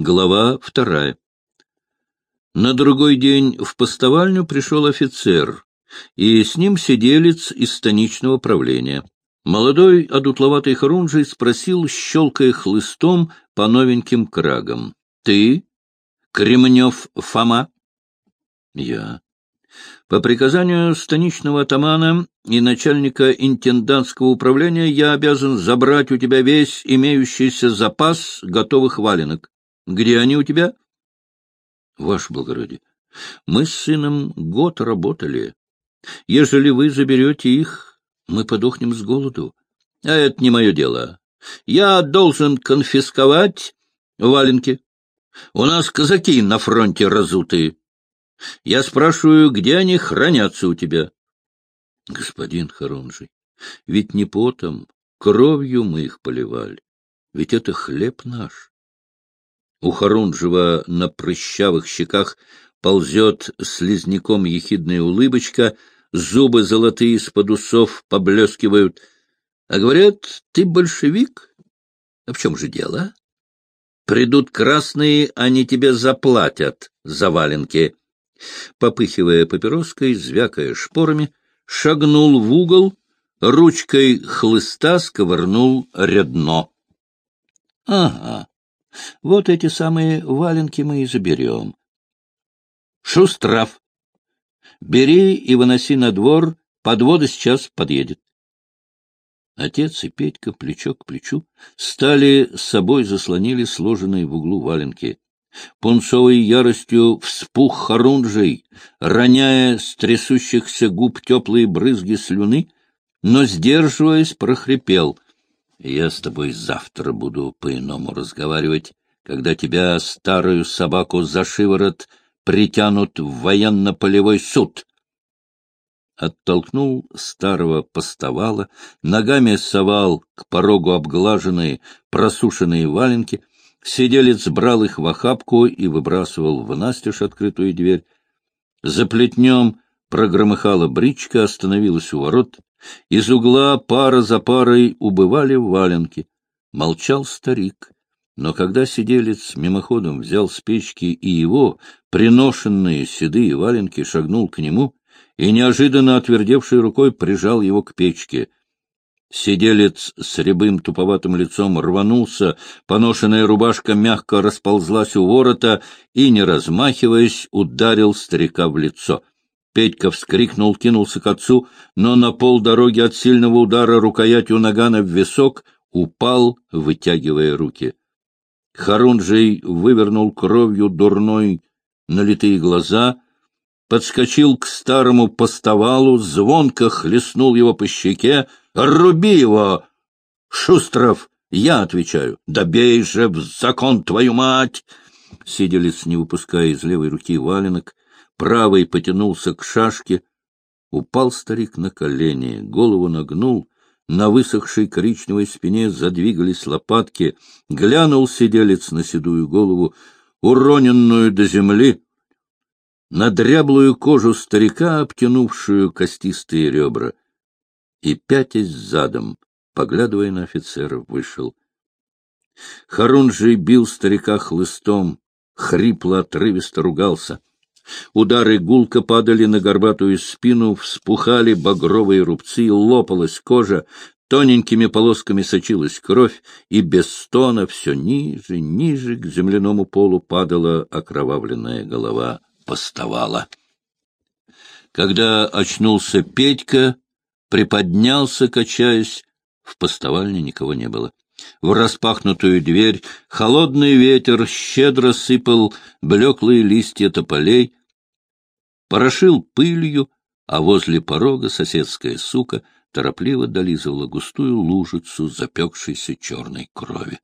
Глава вторая. На другой день в постовальню пришел офицер, и с ним сиделец из станичного правления. Молодой одутловатый хорунжий спросил, щелкая хлыстом по новеньким крагам. — Ты? Кремнев Фома? — Я. По приказанию станичного атамана и начальника интендантского управления я обязан забрать у тебя весь имеющийся запас готовых валенок. Где они у тебя? Ваше благородие, мы с сыном год работали. Ежели вы заберете их, мы подохнем с голоду. А это не мое дело. Я должен конфисковать валенки. У нас казаки на фронте разутые. Я спрашиваю, где они хранятся у тебя? Господин Харунжий, ведь не потом, кровью мы их поливали. Ведь это хлеб наш. У Харунжева на прыщавых щеках ползет слизняком ехидная улыбочка, зубы золотые из-под усов поблескивают. А говорят, ты большевик? А в чем же дело? Придут красные, они тебе заплатят за валенки. Попыхивая папироской, звякая шпорами, шагнул в угол, ручкой хлыста сковырнул рядно. — Ага, вот эти самые валенки мы и заберем. — Шустрав, бери и выноси на двор, подвода сейчас подъедет. Отец и Петька плечо к плечу стали с собой заслонили сложенные в углу валенки. Пунцовой яростью вспух хорунжей, роняя с трясущихся губ теплые брызги слюны, но, сдерживаясь, прохрипел. — Я с тобой завтра буду по-иному разговаривать, когда тебя, старую собаку, за шиворот притянут в военно-полевой суд. Оттолкнул старого постовала, ногами совал к порогу обглаженные, просушенные валенки — Сиделец брал их в охапку и выбрасывал в настежь открытую дверь. За плетнем прогромыхала бричка, остановилась у ворот. Из угла пара за парой убывали валенки. Молчал старик. Но когда сиделец мимоходом взял с печки и его, приношенные седые валенки, шагнул к нему и, неожиданно отвердевшей рукой, прижал его к печке — Сиделец с рябым туповатым лицом рванулся, поношенная рубашка мягко расползлась у ворота и, не размахиваясь, ударил старика в лицо. Петька вскрикнул, кинулся к отцу, но на полдороги от сильного удара рукоятью нагана в висок упал, вытягивая руки. Харунжий вывернул кровью дурной налитые глаза, подскочил к старому постовалу, звонко хлестнул его по щеке, Руби его, Шустров! Я отвечаю. Добей же в закон твою мать! Сиделец, не выпуская из левой руки валенок, правой потянулся к шашке. Упал старик на колени, голову нагнул, на высохшей коричневой спине задвигались лопатки, глянул сиделец на седую голову, уроненную до земли, на дряблую кожу старика, обтянувшую костистые ребра — и, пятясь задом, поглядывая на офицеров, вышел. Харунжий бил старика хлыстом, хрипло отрывисто ругался. Удары гулко падали на горбатую спину, вспухали багровые рубцы, лопалась кожа, тоненькими полосками сочилась кровь, и без стона все ниже, ниже к земляному полу падала окровавленная голова поставала. Когда очнулся Петька, приподнялся, качаясь. В постовальне никого не было. В распахнутую дверь холодный ветер щедро сыпал блеклые листья тополей, порошил пылью, а возле порога соседская сука торопливо долизывала густую лужицу запекшейся черной крови.